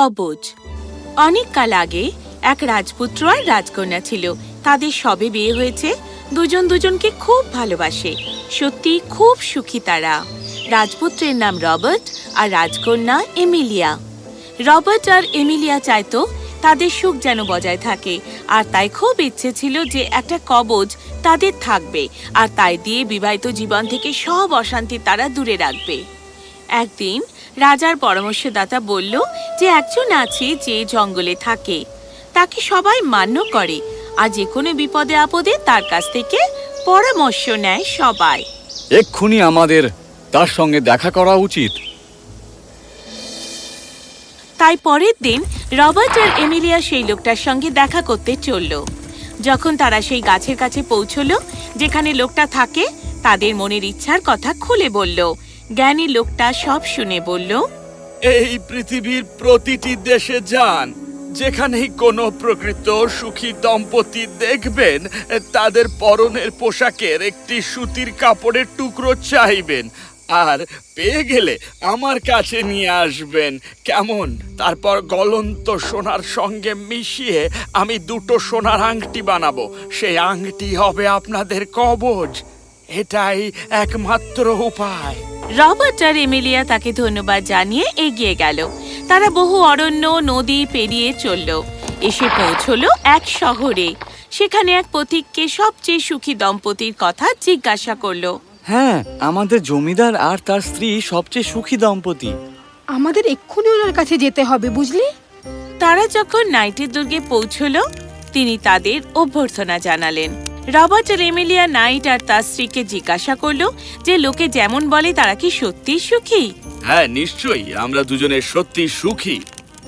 কবচ অনেক কাল আগে এক রাজপুত্র আর রাজকন্যা ছিল। তাদের সবে বিয়ে হয়েছে। দুজন দুজনকে খুব ভালোবাসে। সত্যি খুব সুখী তারা। রাজপুত্রের নাম রবার্ট আর রাজকন্যা এমিলিয়া। রবার্ট আর এমিলিয়া চাইতো তাদের সুখ যেন বজায় থাকে। আর তাই খুব ইচ্ছে ছিল যে একটা কবজ তাদের থাকবে। আর তাই দিয়ে বিবাহিত জীবন থেকে সব অশান্তি তারা দূরে রাখবে। একদিন রাজার পরামর্শদাতা বলল যে একজন আছে যে জঙ্গলে থাকে। তাকে সবাই মান্য করে আর যে কোনো বিপদে আপদে তার কাছ থেকে পরামর্শ নেয় সবাই। এক্ষুনি আমাদের তার সঙ্গে দেখা করা উচিত। তাই পরের দিন রবার্ট আর এমিলিয়া সেই লোকটার সঙ্গে দেখা করতে চলল। যখন তারা সেই গাছের কাছে পৌঁছলো যেখানে লোকটা থাকে তাদের মনের ইচ্ছার কথা খুলে বলল জ্ঞানী লোকটা সব শুনে বলল, এই পৃথিবীর প্রতিটি দেশে যান, যেখানেই কোনো প্রকৃত সুখী দম্পতি দেখবেন, তাদের পরনের পোশাকের একটি সুতির কাপড়ের টুকরো চাইবেন, আর পেয়ে গেলে আমার কাছে নিয়ে আসবেন। কেমন? তারপর গলন্ত সোনার সঙ্গে মিশিয়ে আমি দুটো সোনার আংটি বানাবো, সেই আংটি হবে আপনাদের কবজ। এটাই একমাত্র উপায়। রবার্ট আর এমিলিয়া তাকে ধন্যবাদ জানিয়ে এগিয়ে গেল। তারা বহু অরণ্য নদী পেরিয়ে চলল। এসে পৌঁছলো এক শহরে। সেখানে এক পথিককে সবচেয়ে সুখী দম্পতির কথা জিজ্ঞাসা করল। হ্যাঁ আমাদের জমিদার আর তার স্ত্রী সবচেয়ে সুখী দম্পতি। আমাদের এক্ষুনি ওনার কাছে যেতে হবে বুঝলি? তারা যখন নাইটের দুর্গে পৌঁছল তিনি তাদের অভ্যর্থনা জানালেন। রবার্ট আর এমিলিয়া নাইট আর তার স্ত্রীকে জিজ্ঞাসা করল যে লোকে যেমন বলে তারা কি সত্যি সুখী? হ্যাঁ নিশ্চয়ই আমরা দুজনে সত্যি সুখী।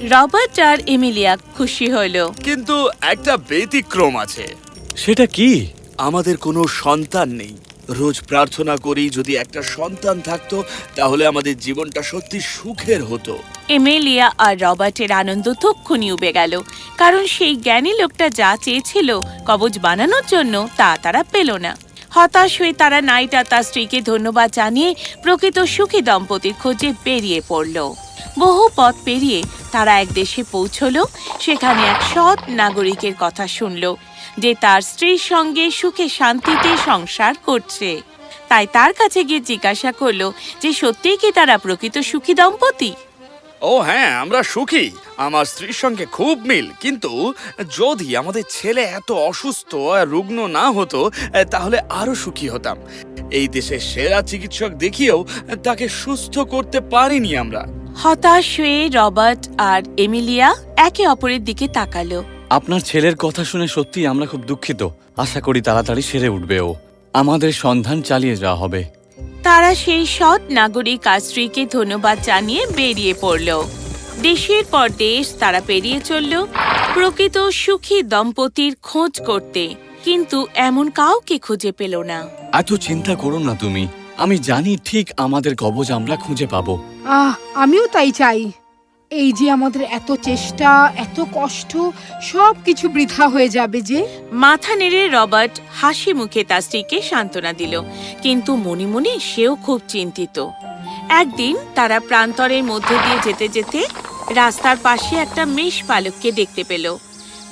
রবার্ট আর এমিলিয়া খুশি হলো। কিন্তু একটা ব্যতিক্রম আছে। সেটা কি? আমাদের কোনো সন্তান নেই। রোজ প্রার্থনা করি যদি একটা সন্তান থাকতো তাহলে আমাদের জীবনটা সত্যি সুখের হতো। এমেলিয়া আর রবার্টের আনন্দ তক্ষুনি উবে গেল। কারণ সেই জ্ঞানী লোকটা যা চেয়েছিল কবচ বানানোর জন্য তা তারা পেল না। হতাশ হয়ে তারা নাইটা তার স্ত্রীকে ধন্যবাদ জানিয়ে প্রকৃত সুখী দম্পতির খোঁজে বেরিয়ে পড়ল। বহু পথ পেরিয়ে তারা এক দেশে পৌঁছলো, সেখানে এক সৎ নাগরিকের কথা শুনল, যে তার স্ত্রীর সঙ্গে সুখে শান্তিতে সংসার করছে। তাই তার কাছে গিয়ে জিজ্ঞাসা করল যে সত্যিই কি তারা প্রকৃত সুখী দম্পতি? ও হ্যাঁ আমরা সুখী। আমার স্ত্রীর সঙ্গে খুব মিল। কিন্তু যদি আমাদের ছেলে এত অসুস্থ আর রুগ্ন না হতো তাহলে আরও সুখী হতাম। এই দেশের সেরা চিকিৎসক দেখিয়েও তাকে সুস্থ করতে পারিনি আমরা। হতাশ হয়ে রবার্ট আর এমিলিয়া একে অপরের দিকে তাকালো। আপনার ছেলের কথা শুনে সত্যি আমরা খুব দুঃখিত। আশা করি তাড়াতাড়ি সেরে উঠবে ও। আমাদের সন্ধান চালিয়ে যাওয়া হবে। তারা সেই সৎ নাগরিক আশ্রীকে ধন্যবাদ জানিয়ে বেরিয়ে পড়ল। দেশের পর দেশ তারা পেরিয়ে চলল প্রকৃত সুখী দম্পতির খোঁজ করতে। কিন্তু এমন কাউকে খুঁজে পেল না। এত চিন্তা করো না তুমি। আমি জানি ঠিক আমাদের কবজ আমরা খুঁজে পাবো। আহ আমিও তাই চাই। এই যে আমাদের এত চেষ্টা, এত কষ্ট সব কিছু বৃথা হয়ে যাবে যে? মাথা নেড়ে রবার্ট হাসি মুখে তার স্ত্রীকে সান্ত্বনা দিল। কিন্তু মনে মনে সেও খুব চিন্তিত। একদিন তারা প্রান্তরের মধ্যে দিয়ে যেতে যেতে রাস্তার পাশে একটা মেষ পালককে দেখতে পেল।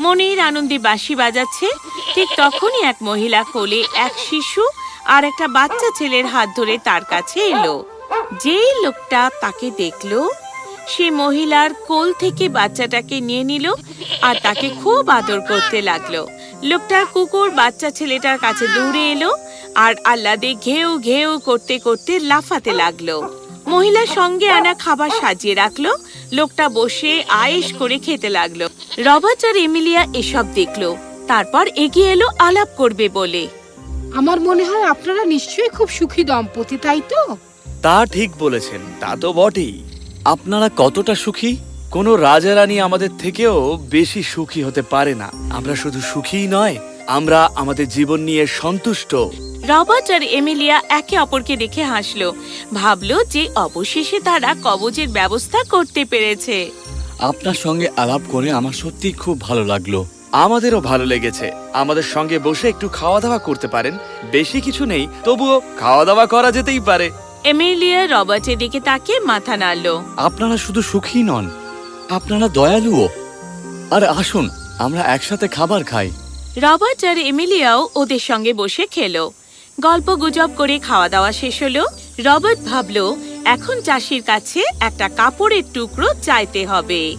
মনের আনন্দে বাঁশি বাজাচ্ছে, ঠিক তখনই এক মহিলা কোলে এক শিশু আর একটা বাচ্চা ছেলের হাত ধরে তার কাছে এলো। যেই লোকটা তাকে দেখল সে মহিলার কোল থেকে বাচ্চাটাকে নিয়ে নিল আর তাকে খুব আদর করতে লাগল। লোকটার কুকুর বাচ্চা ছেলেটার কাছে দৌড়ে এলো আর আহ্লাদে ঘেউ ঘেউ করতে করতে লাফাতে লাগল। মহিলার সঙ্গে আনা খাবার সাজিয়ে রাখল। লোকটা বসে আয়েস করে খেতে লাগল। রবার্ট আর এমিলিয়া এসব দেখল। তারপর এগিয়ে এলো আলাপ করবে বলে। আমার মনে হয় আপনারা নিশ্চয়ই খুব সুখী দম্পতি তাই তো? তা ঠিক বলেছেন তা তো বটেই। আপনারা কতটা সুখী? কোনো রাজা রানী আমাদের থেকেও বেশি সুখী হতে পারে না। আমরা শুধু সুখীই নয় আমরা আমাদের জীবন নিয়ে সন্তুষ্ট। রবার্ট আর এমিলিয়া একে অপরকে দেখে হাসলো। ভাবলো যে অবশেষে তারা কবজের ব্যবস্থা করতে পেরেছে। আপনার সঙ্গে আলাপ করে আমার সত্যি খুব ভালো লাগল। আমাদেরও ভালো লেগেছে। আমাদের সঙ্গে বসে একটু খাওয়া দাওয়া করতে পারেন। বেশি কিছু নেই তবুও খাওয়া দাওয়া করা যেতেই পারে। এমিলিয়া রবার্টের দিকে তাকিয়ে মাথা নাড়লো। আপনারা শুধু সুখী নন আপনারা দয়ালুও। আর আসুন আমরা একসাথে খাবার খাই। রবার্ট আর এমিলিয়াও ওদের সঙ্গে বসে খেলো। গল্প গুজব করে খাওয়া দাওয়া শেষ হলো। রবার্ট ভাবলো এখন চাষির কাছে একটা কাপড়ের টুকরো চাইতে হবে।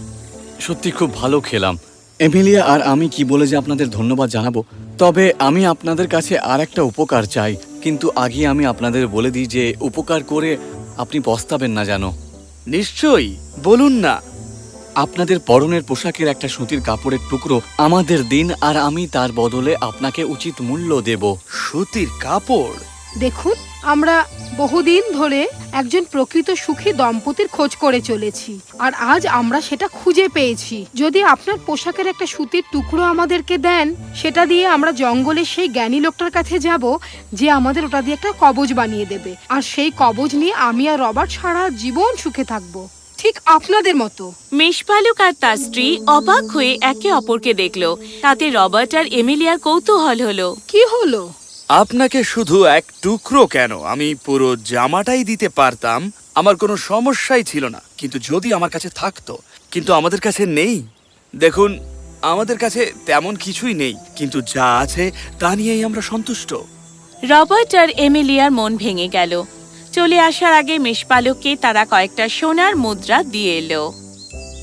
সত্যি খুব ভালো খেলাম। এমিলিয়া আর আমি কি বলে যে আপনাদের ধন্যবাদ জানাব তবে আমি আপনাদের কাছে আর একটা উপকার চাই। কিন্তু আগে আমি আপনাদের বলে দিই যে উপকার করে আপনি পস্তাবেন না জানো নিশ্চয়ই বলুন না। আপনাদের পরনের পোশাকের একটা সুতির কাপড়ের টুকরো আমাদের দিন আর আমি তার বদলে আপনাকে উচিত মূল্য দেব। সুতির কাপড়? দেখুন আমরা বহুদিন ধরে একজন প্রকৃত সুখী দম্পতির খোঁজ করে চলেছি। আর আজ আমরা সেটা খুঁজে পেয়েছি। যদি আপনার পোশাকের একটা সুতির টুকরো আমাদেরকে দেন সেটা দিয়ে আমরা জঙ্গলে সেই জ্ঞানী লোকটার কাছে যাব যে আমাদের ওটা দিয়ে একটা কবজ বানিয়ে দেবে। আর সেই কবজ নিয়ে আমি আর রবার্ট সারা জীবন সুখে থাকব। ঠিক আপনাদের মতো। মেষপালক আর তার স্ত্রী অবাক হয়ে একে অপরকে দেখল। তাতে রবার্ট আর এমিলিয়ার কৌতূহল হলো। কি হলো? আপনাকে শুধু এক টুকরো কেন? আমি পুরো জামাটাই দিতে পারতাম। আমার কোনো সমস্যাই ছিল না। কিন্তু যদি আমার কাছে থাকতো কিন্তু আমাদের কাছে নেই। দেখুন আমাদের কাছে তেমন কিছুই নেই। কিন্তু যা আছে তা নিয়েই আমরা সন্তুষ্ট। রবার্ট আর এমিলিয়ার মন ভেঙে গেল। চলে আসার আগে মেষপালককে তারা কয়েকটা সোনার মুদ্রা দিয়ে এলো।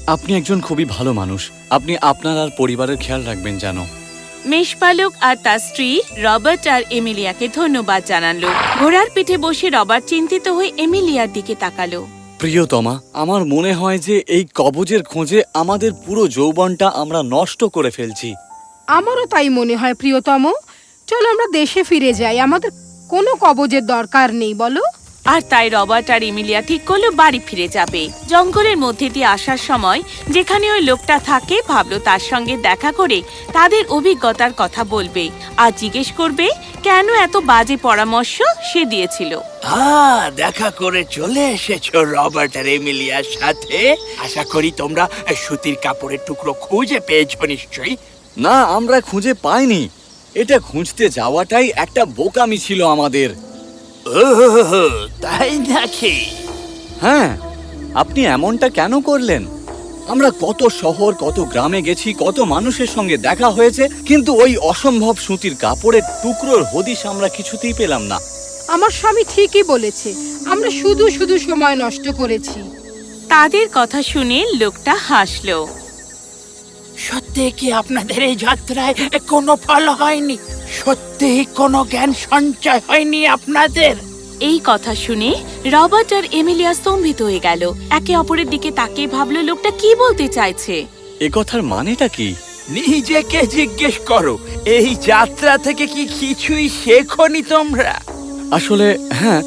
আপনি একজন খুবই ভালো মানুষ। আপনি আপনার আর পরিবারের খেয়াল রাখবেন জানো মেষপালক আর তার স্ত্রী রবার্ট আর এমিলিয়াকে ধন্যবাদ জানালো। ঘোড়ার পিঠে বসে রবার্ট চিন্তিত হয়ে এমিলিয়ার দিকে তাকালো। প্রিয়তমা আমার মনে হয় যে এই কবজের খোঁজে আমাদের পুরো যৌবনটা আমরা নষ্ট করে ফেলছি। আমারও তাই মনে হয় প্রিয়তম। চলো আমরা দেশে ফিরে যাই আমাদের কোনো কবজের দরকার নেই বলো। আর তাই রবার্ট আর এমিলিয়া ঠিক করল বাড়ি ফিরে যাবে। জঙ্গলের মধ্যে দিয়ে আসার সময় যেখানে ওই লোকটা থাকে ভাবলো তার সঙ্গে দেখা করে তাদের অভিজ্ঞতার কথা বলবে। আর জিজ্ঞেস করবে কেন এত বাজে পরামর্শ সে দিয়েছিল? দেখা করে চলে এসেছ রবার্ট আর এমিলিয়ার সাথে। আশা করি তোমরা সুতির কাপড়ের টুকরো খুঁজে পেয়েছ নিশ্চয়ই। না আমরা খুঁজে পাইনি। এটা খুঁজতে যাওয়াটাই একটা বোকামি ছিল আমাদের। ও তাই নাকি? হ্যাঁ আপনি এমনটা কেন করলেন? আমরা কত শহর কত গ্রামে গেছি কত মানুষের সঙ্গে দেখা হয়েছে কিন্তু ওই অসম্ভব সুতির কাপড়ের টুকরোর হদিশ আমরা কিছুতেই পেলাম না। আমার স্বামী ঠিকই বলেছে আমরা শুধু শুধু সময় নষ্ট করেছি। তাদের কথা শুনে লোকটা হাসলো। সত্যি কি আপনাদের এই যাত্রায় কোনো ফল হয়নি? সত্যি কোনো জ্ঞান সঞ্চয় হয়নি আপনাদের? এই কথা শুনে রবার্ট আর এমিলিয়া স্তম্ভিত হয়ে গেল। একে অপরের দিকে তাকিয়ে ভাবলো লোকটা কি বলতে চাইছে? এ কথার মানেটা কি? নিজেকে জিজ্ঞেস করো এই যাত্রা থেকে কি কিছুই শেখনি তোমরা? আসলে হ্যাঁ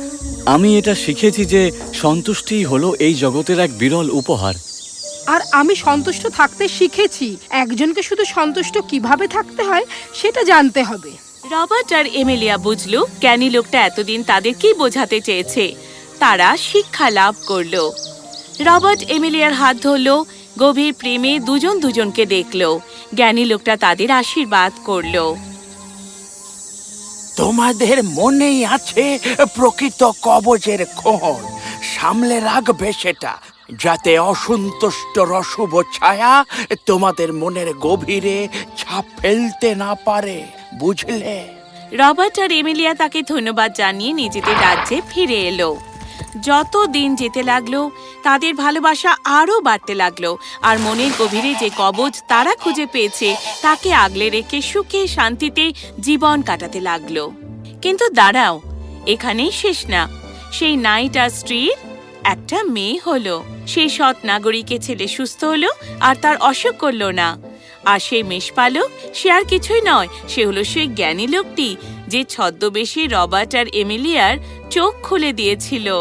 আমি এটা শিখেছি যে সন্তুষ্টিই হলো এই জগতের এক বিরল উপহার। আর আমি সন্তুষ্ট থাকতে শিখেছি। একজনকে শুধু সন্তুষ্ট কীভাবে থাকতে হয় সেটা জানতে হবে। রবার্ট আর এমিলিয়া বুঝলো জ্ঞানী লোকটা এতদিন তাদের কি বোঝাতে চেয়েছে। তারা শিক্ষা লাভ করল। রবার্ট এমিলিয়ার হাত ধরলো গভীর প্রেমে দুজন দুজনকে দেখল। জ্ঞানী লোকটা তাদের আশীর্বাদ করল। তোমাদের মনেই আছে প্রকৃত কবজের খোঁজ। সামলে রাখবে সেটা। যাতে অসন্তুষ্ট অশুভ ছায়া তোমাদের মনের গভীরে ছাপ ফেলতে না পারে, বুঝলে? রবার্ট আর এমিলিয়া তাকে ধন্যবাদ জানিয়ে নিজেদের রাজ্যে ফিরে এলো। যত দিন যেতে লাগল, তাদের ভালোবাসা আরও বাড়তে লাগল, আর মনের গভীরে যে কবজ তারা খুঁজে পেয়েছে, তাকে আগলে রেখে সুখে শান্তিতে জীবন কাটাতে লাগল। কিন্তু দাঁড়াও, এখানেই শেষ না। সেই নাইট আর স্ত্রীর একটা মেয়ে হলো। সেই সৎ নাগরিকের ছেলে সুস্থ হলো আর তার অসুখ করল না। আর সেই মেষ পালক, সে আর কিছুই নয়, সে হলো সেই জ্ঞানী লোকটি যে ছদ্মবেশী রবার্ট আর এমিলিয়ার চোখ খুলে দিয়েছিল।